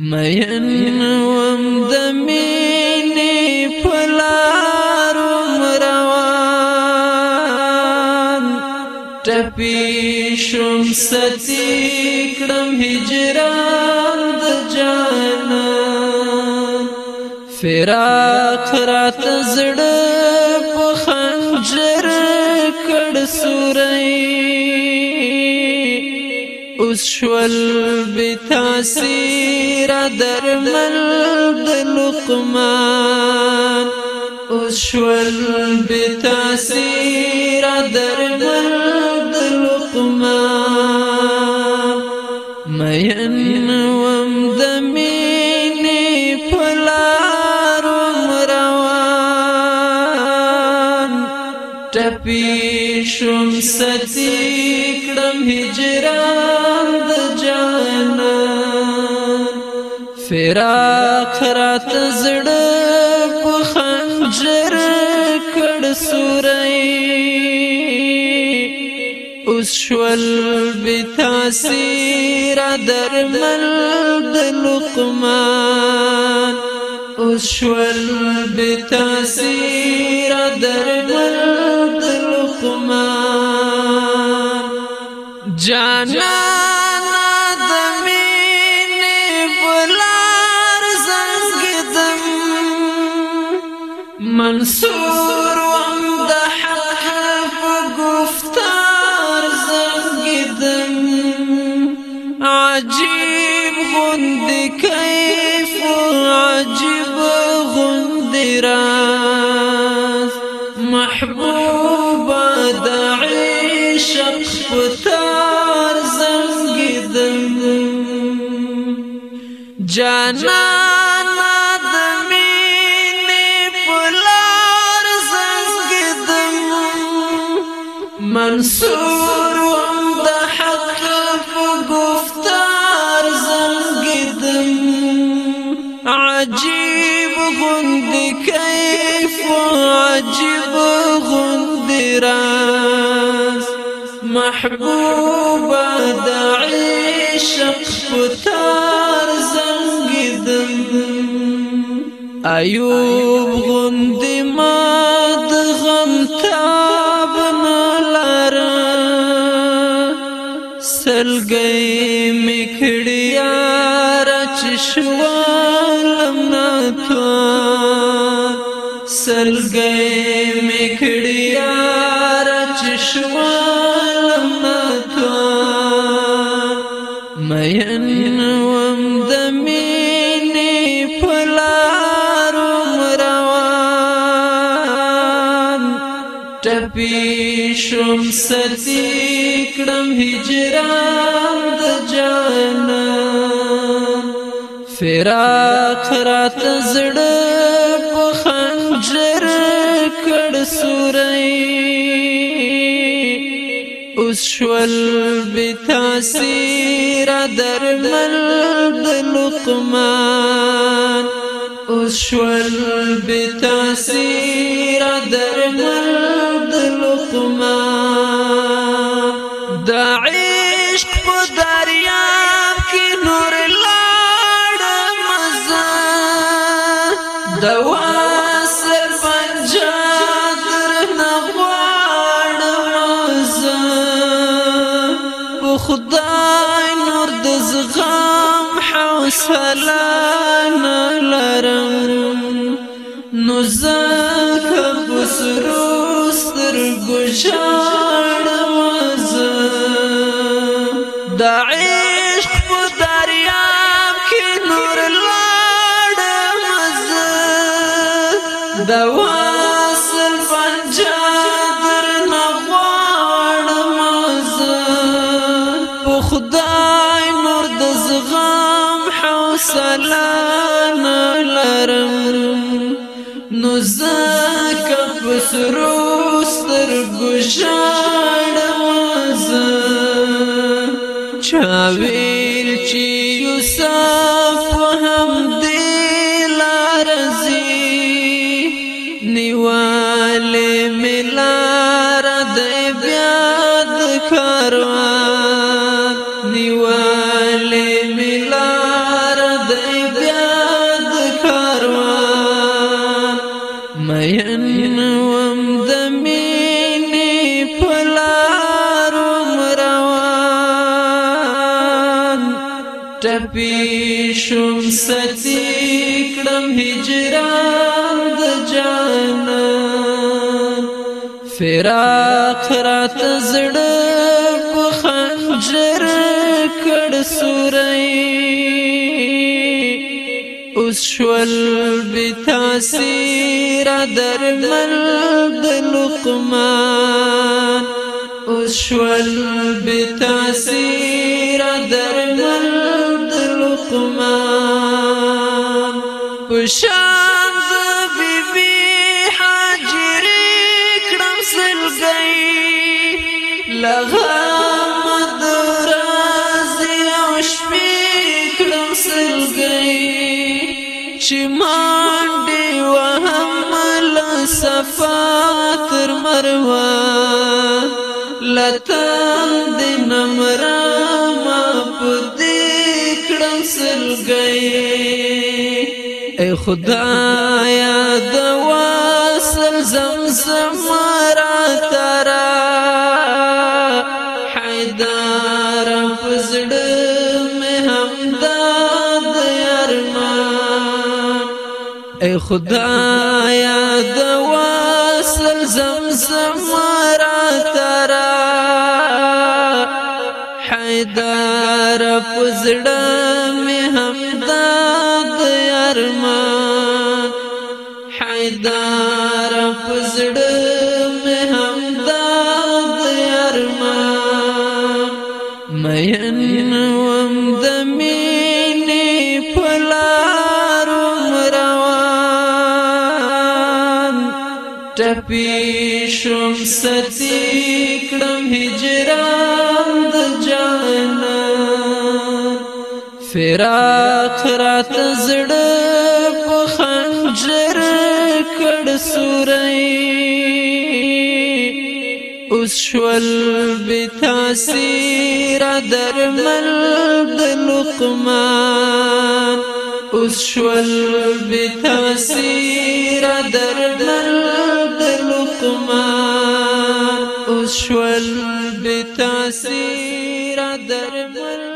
مین وم د مینې پلار روان ټپی شوم ستی کړم هجران د جانا فراق رات زړه شول بتاثیر درمل د لقمان شول بتاثیر درمل د لقمان مین وم د مینې پلار روان ټپی شوم هجران فراق رات زړه په خنجر کړ سورې اوس شول بتاثیر درمل د لقمان اوس شول بتاثیر درمل د لقمان جانا منصور وم د حق عجيب گفتار غند كيف عجيب غند راس محبوبة د عشق زغدم جانا منصور ومد حق په گفتار عجيب غند كيف عجیب غند راس محبوب دعي شق فتار زلقدم ايوب غند ما دغ سلګي میکړی یار چشوالم ناتو سلګي میکړی یار چشوالم شم ستی کړم هجران د جانا فراق رات زړه په خنجر کړ سورې اوس شول بتاثیر درمل د لقمان اوس شول بتاثیر درمل زخما د عشق په دریاب کې نور لاړم زه د واسر پنجادر نغواړم زه په خدای نور د زغم حوصله ژړم زه د عشق په دریاب کې نور لاړم زه د واصل پنجا درنه غواړم زه په خدای نور د زغم حوصله نه لرم نو زه کپ سرور گشا پیشم ستی کړم هجران د جان فراق رات زړه په خنجر کړ سورې اوس شول بتاسیر درمل د لقمان اوس شول بتاسیر درمل لقمان پشان د بیبي حاجرې کړم سلګي لغه مدرازي او شپې کړم سلګي چې مانډې وهم له صفا تر مروه لتان د نمران سلګي اے خدایا د واصل زمزم را ترا حیدار فزړ مه همداد ارمان اے خدایا د واصل زمزم را ترا حیدار پزړه می همدا د ارمان حیدار پزړه می همدا د ارمان مېن وم د مینې پلار روان ټپې شوم ستی کړم هجران فراق رات زړه په خنجر کړ سورې اوس شول به تاثیر درمل د لقمان اوس شول به تاثیر درمل د لقمان اوس شول به تاثیر درمل